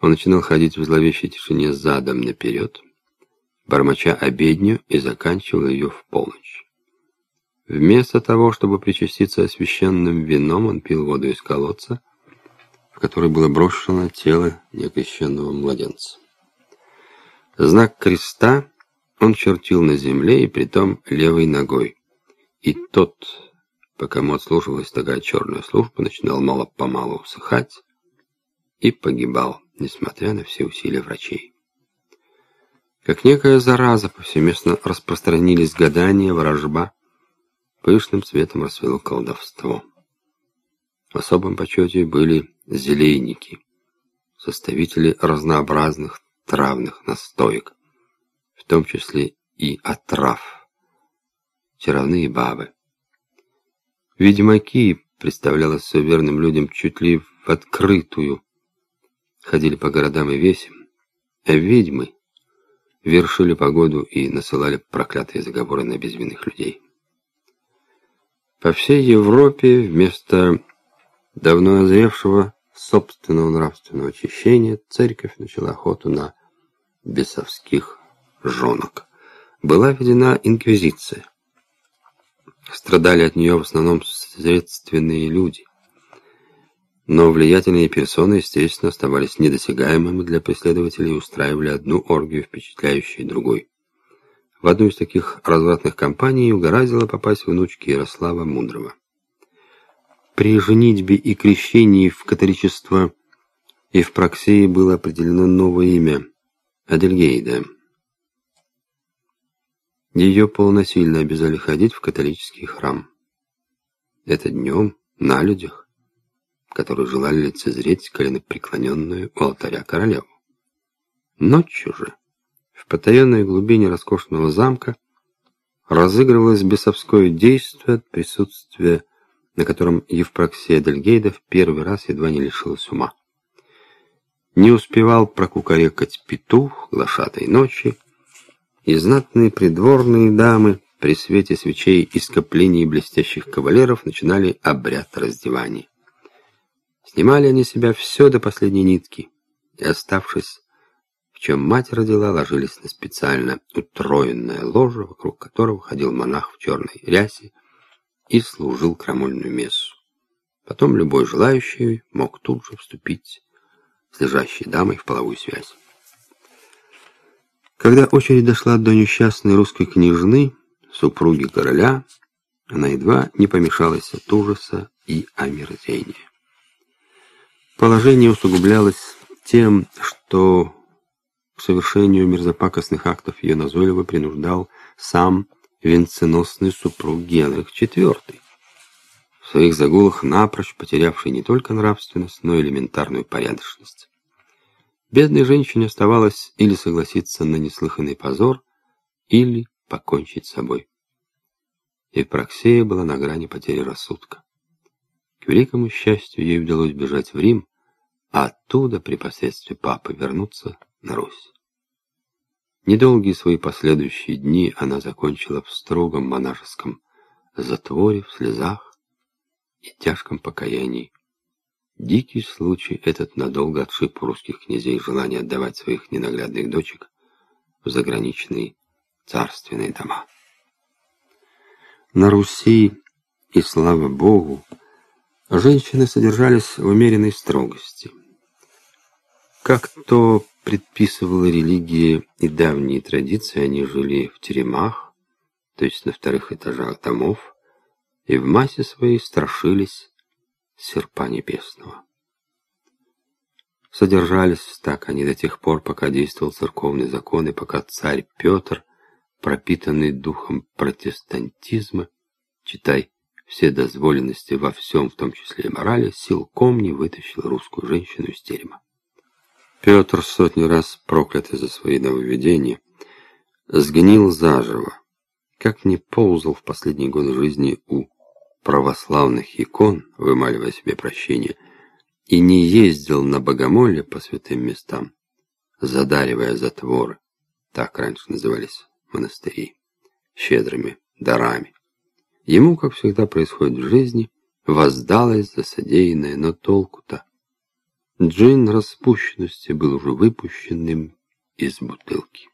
Он начинал ходить в зловещей тишине задом наперед, бормоча обедню и заканчивал ее в полночь. Вместо того, чтобы причаститься освященным вином, он пил воду из колодца, в который было брошено тело некрещенного младенца. Знак креста он чертил на земле и притом левой ногой. И тот, по кому отслуживалась такая черная служба, начинал мало-помалу усыхать и погибал, несмотря на все усилия врачей. Как некая зараза повсеместно распространились гадания, ворожба, пышным цветом расцвело колдовство. В особом почете были зелейники, составители разнообразных травных настоек, в том числе и отрав, чаровные бабы. Ведьмаки, представлялось суверенным людям чуть ли в открытую, ходили по городам и весям, а ведьмы вершили погоду и насылали проклятые заговоры на безвинных людей. По всей Европе вместо давно озревшего собственного нравственного очищения церковь начала охоту на бесовских жонок. Была введена инквизиция. Страдали от нее в основном средственные люди. Но влиятельные персоны, естественно, оставались недосягаемыми для преследователей и устраивали одну оргию, впечатляющей другой. В одну из таких развратных компаний угораздило попасть внучки Ярослава Мудрого. При женитьбе и крещении в католичество и в Проксии было определено новое имя – Адельгейда. Ее полносильно обязали ходить в католический храм. Это днем, на людях, которые желали лицезреть коленопреклоненную у алтаря королеву. Ночью же, в потаенной глубине роскошного замка, разыгрывалось бесовское действие от присутствия на котором Евпроксия Дельгейда в первый раз едва не лишилась ума. Не успевал прокукарекать петух глашатой ночи, и знатные придворные дамы при свете свечей и скоплений блестящих кавалеров начинали обряд раздевания. Снимали они себя все до последней нитки, и, оставшись, в чем мать родила, ложились на специально утроенное ложе, вокруг которого ходил монах в черной рясе, и служил крамольную мессу. Потом любой желающий мог тут же вступить с лежащей дамой в половую связь. Когда очередь дошла до несчастной русской княжны, супруги короля, она едва не помешалась от ужаса и омерзения. Положение усугублялось тем, что к совершению мерзопакостных актов ее назойливо принуждал сам венценосный супруг Генрих IV, в своих загулах напрочь потерявший не только нравственность, но и элементарную порядочность. Бедной женщине оставалось или согласиться на неслыханный позор, или покончить с собой. Евпроксия была на грани потери рассудка. К великому счастью, ей удалось бежать в Рим, а оттуда при посредстве папы вернуться на Русь. Недолгие свои последующие дни она закончила в строгом монашеском затворе, в слезах и тяжком покаянии. Дикий случай этот надолго отшиб у русских князей желание отдавать своих ненаглядных дочек в заграничные царственные дома. На Руси, и слава Богу, женщины содержались в умеренной строгости. Как то предписывала религия и давние традиции, они жили в теремах, то есть на вторых этажах домов, и в массе своей страшились серпа небесного. Содержались так они до тех пор, пока действовал церковный закон, и пока царь Петр, пропитанный духом протестантизма, читай, все дозволенности во всем, в том числе и морали, силком не вытащил русскую женщину из терема. Петр, сотни раз проклятый за свои нововведения, сгнил заживо, как не ползал в последние годы жизни у православных икон, вымаливая себе прощение, и не ездил на богомолье по святым местам, задаривая затворы, так раньше назывались монастыри, щедрыми дарами. Ему, как всегда происходит в жизни, воздалось за содеянное, но толку-то Джин распущенности был уже выпущенным из бутылки.